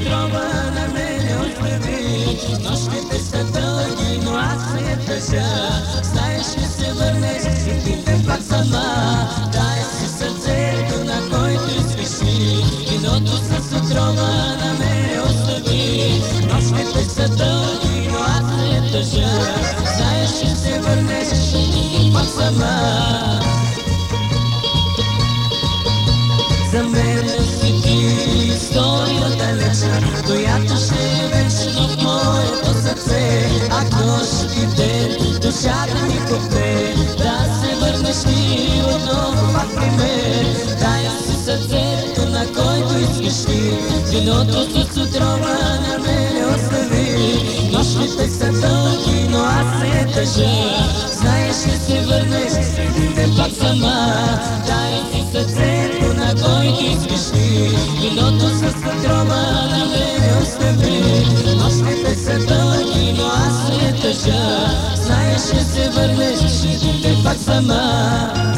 отрова на мене отправи. Нощите са дълги, но аз не е тъжа. Знаеш ли се върнеш която ще е вечно в моето сърце. Ако нощ и ден душата ми копне, да се върнеш ти отново пак при мен. Дай си сърцето, на който искаш ти, виното с отрова на мене остави. Нощите са дълги, но аз не тъжа. Знаеш, ще се върнеш, ден пак сама. Дай си сърцето, на който искаш ти Виното с отрова на мене остави Нощите са дълги, но аз не тъжа. Знаеш, ще се върнеш, ще те пак сама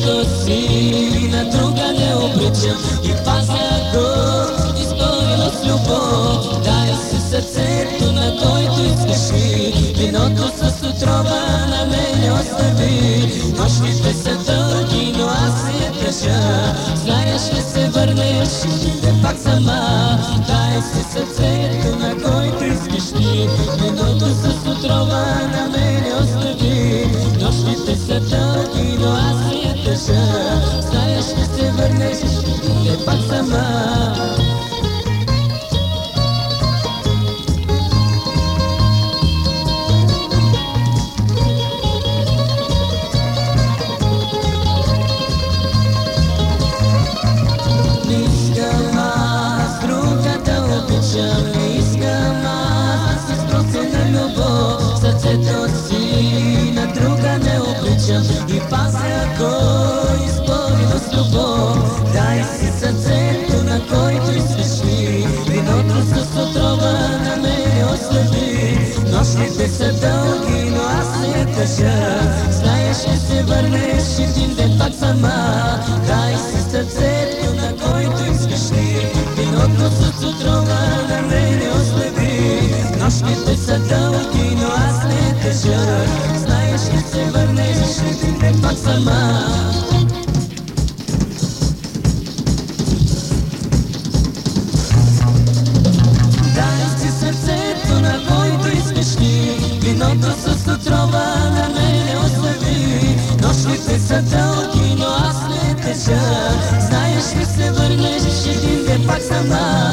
Сърцето си на друга не обричам И пазя го изпълнено с любов. Дай си сърцето на който искаш ли Виното с отрова на мене остави. Нощите са дълги, но аз не тъжа Знаеш, ще се върнеш и пак сама. Дай си сърцето на който искаш ти Виното с отрова на мене остави. Нощите са дълги, но аз тъжа Знаеш, ще се върнеш и пак сама. Сърцето си на друга не обичам. И пазя го тъжа Знаеш, ще се върнеш един ден пак сама. Дай си сърцето на който искаш ли Виното с отрова на мене ослаби Нощите са дълги, но аз не тъжа Знаеш, ще се върнеш един ден пак сама дълги, но аз не